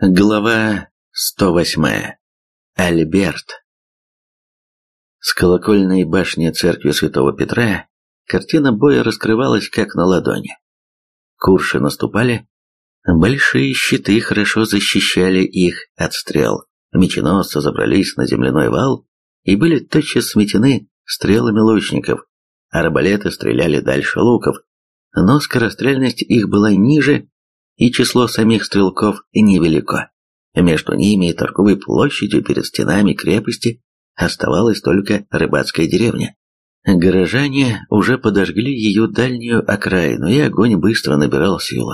Глава 108. Альберт. С колокольной башни церкви Святого Петра картина боя раскрывалась как на ладони. Курши наступали, большие щиты хорошо защищали их от стрел. Меченосцы забрались на земляной вал и были тотчас сметены стрелами лучников. Арбалеты стреляли дальше луков, но скорострельность их была ниже, и число самих стрелков невелико. Между ними и торговой площадью перед стенами крепости оставалась только рыбацкая деревня. Горожане уже подожгли ее дальнюю окраину, и огонь быстро набирал силу.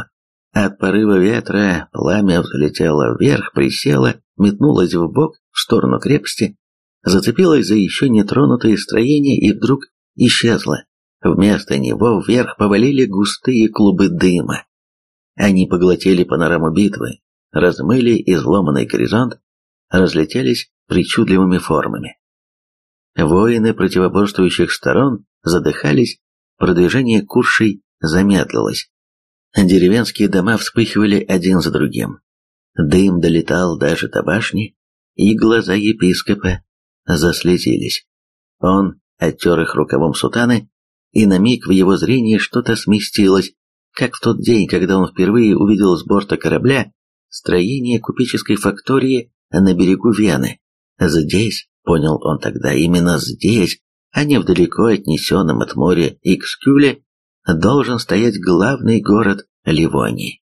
От порыва ветра пламя взлетело вверх, присело, метнулось в бок в сторону крепости, зацепилось за еще нетронутые строения и вдруг исчезло. Вместо него вверх повалили густые клубы дыма. Они поглотили панораму битвы, размыли изломанный горизонт, разлетелись причудливыми формами. Воины противоборствующих сторон задыхались, продвижение куршей замедлилось. Деревенские дома вспыхивали один за другим. Дым долетал даже до башни, и глаза епископа заслезились. Он оттер их рукавом сутаны, и на миг в его зрении что-то сместилось, как в тот день, когда он впервые увидел с борта корабля строение купеческой фактории на берегу Вены. Здесь, понял он тогда, именно здесь, а не в далеко отнесенном от моря Икскюле, должен стоять главный город Ливонии.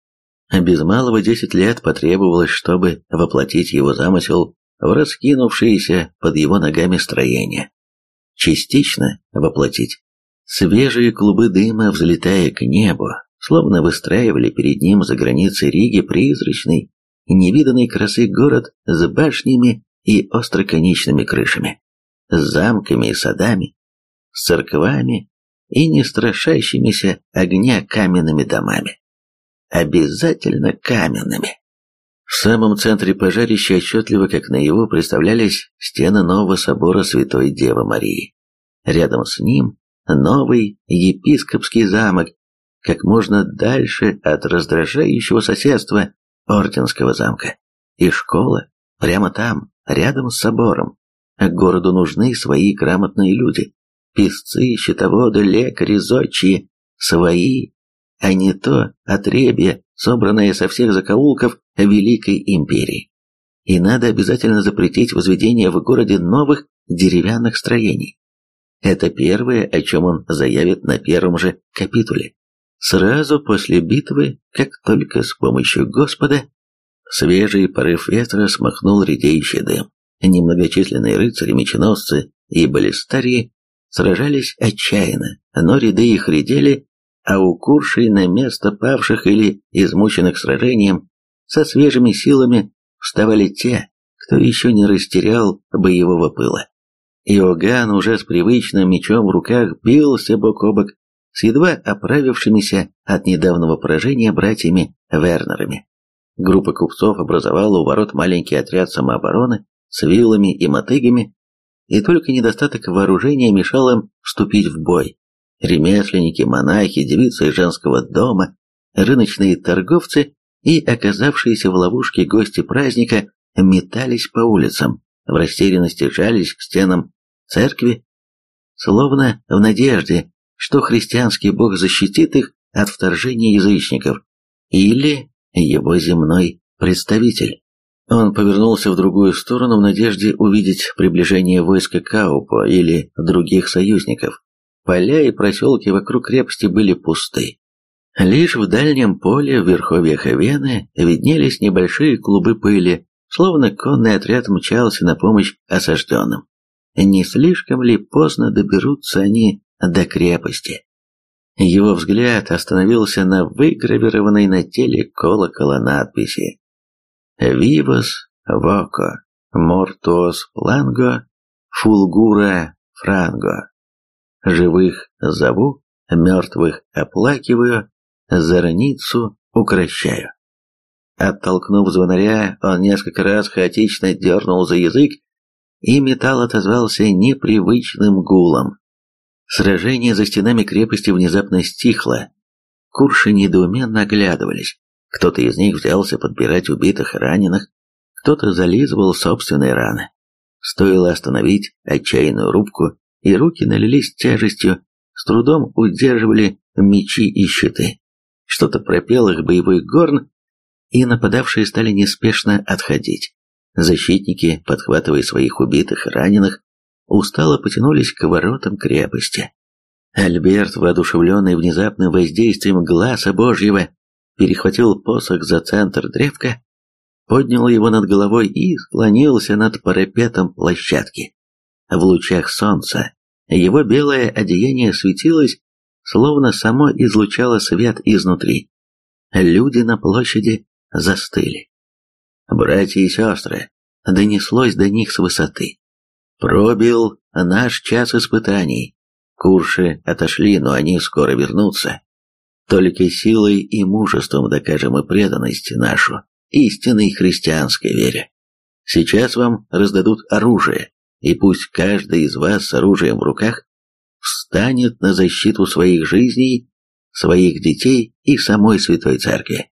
Без малого десять лет потребовалось, чтобы воплотить его замысел в раскинувшееся под его ногами строение. Частично воплотить. Свежие клубы дыма, взлетая к небу, словно выстраивали перед ним за границей Риги призрачный, невиданной красы город с башнями и остроконечными крышами, с замками и садами, с церквами и не страшащимися огня каменными домами. Обязательно каменными. В самом центре пожарища отчетливо, как на его представлялись стены нового собора Святой Девы Марии. Рядом с ним новый епископский замок как можно дальше от раздражающего соседства Орденского замка. И школа прямо там, рядом с собором. Городу нужны свои грамотные люди. Песцы, счетоводы, лекари, зодчие. Свои, а не то отребье, собранное со всех закоулков Великой Империи. И надо обязательно запретить возведение в городе новых деревянных строений. Это первое, о чем он заявит на первом же капитуле. Сразу после битвы, как только с помощью Господа, свежий порыв ветра смахнул редеющий дым. Немногочисленные рыцари, меченосцы и баллистарии сражались отчаянно, но ряды их редели, а у Куршей на место павших или измученных сражением со свежими силами вставали те, кто еще не растерял боевого пыла. Иоганн уже с привычным мечом в руках бился бок о бок с едва оправившимися от недавнего поражения братьями Вернерами. Группа купцов образовала у ворот маленький отряд самообороны с вилами и мотыгами, и только недостаток вооружения мешал им вступить в бой. Ремесленники, монахи, девицы из женского дома, рыночные торговцы и оказавшиеся в ловушке гости праздника метались по улицам, в растерянности жались к стенам церкви, словно в надежде, что христианский бог защитит их от вторжения язычников, или его земной представитель. Он повернулся в другую сторону в надежде увидеть приближение войска Каупо или других союзников. Поля и проселки вокруг крепости были пусты. Лишь в дальнем поле в верховьях Вены виднелись небольшие клубы пыли, словно конный отряд мчался на помощь осажденным. Не слишком ли поздно доберутся они до крепости. Его взгляд остановился на выгравированной на теле колокола надписи «Вивос воко, мортос планго, фулгура франго». Живых зову, мертвых оплакиваю, зорницу укращаю. Оттолкнув звонаря, он несколько раз хаотично дернул за язык, и металл отозвался непривычным гулом. Сражение за стенами крепости внезапно стихло. Курши недоуменно оглядывались. Кто-то из них взялся подбирать убитых и раненых, кто-то зализывал собственные раны. Стоило остановить отчаянную рубку, и руки налились тяжестью, с трудом удерживали мечи и щиты. Что-то пропел их боевой горн, и нападавшие стали неспешно отходить. Защитники, подхватывая своих убитых и раненых, устало потянулись к воротам крепости. Альберт, воодушевленный внезапным воздействием глаза Божьего, перехватил посох за центр древка, поднял его над головой и склонился над парапетом площадки. В лучах солнца его белое одеяние светилось, словно само излучало свет изнутри. Люди на площади застыли. «Братья и сестры!» донеслось до них с высоты. «Пробил наш час испытаний. Курши отошли, но они скоро вернутся. Только силой и мужеством докажем и преданность нашу, истинной христианской вере. Сейчас вам раздадут оружие, и пусть каждый из вас с оружием в руках встанет на защиту своих жизней, своих детей и самой Святой Церкви.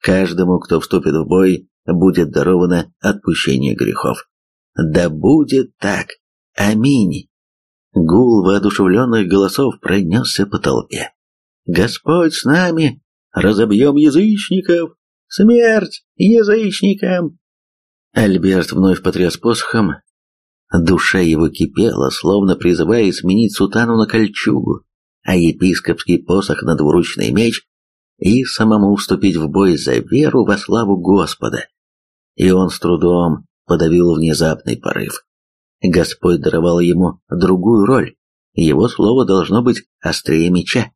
Каждому, кто вступит в бой, будет даровано отпущение грехов. Да будет так. Аминь. Гул воодушевленных голосов пронесся по толпе. Господь с нами! Разобьем язычников! Смерть язычникам! Альберт вновь потряс посохом. Душа его кипела, словно призывая сменить сутану на кольчугу, а епископский посох на двуручный меч и самому вступить в бой за веру во славу Господа. И он с трудом подавил внезапный порыв. Господь даровал ему другую роль. Его слово должно быть острее меча.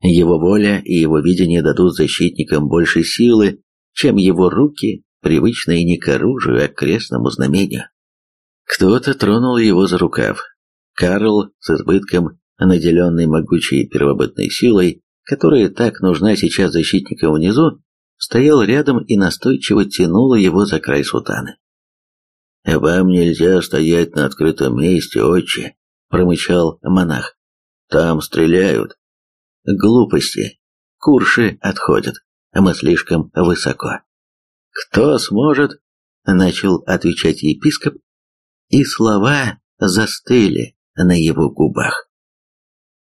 Его воля и его видение дадут защитникам больше силы, чем его руки, привычные не к оружию, а к крестному знамению. Кто-то тронул его за рукав. Карл с избытком, наделенный могучей первобытной силой, которая так нужна сейчас защитникам внизу, стоял рядом и настойчиво тянула его за край сутаны. «Вам нельзя стоять на открытом месте, отче», — промычал монах. «Там стреляют». «Глупости. Курши отходят. Мы слишком высоко». «Кто сможет?» — начал отвечать епископ, и слова застыли на его губах.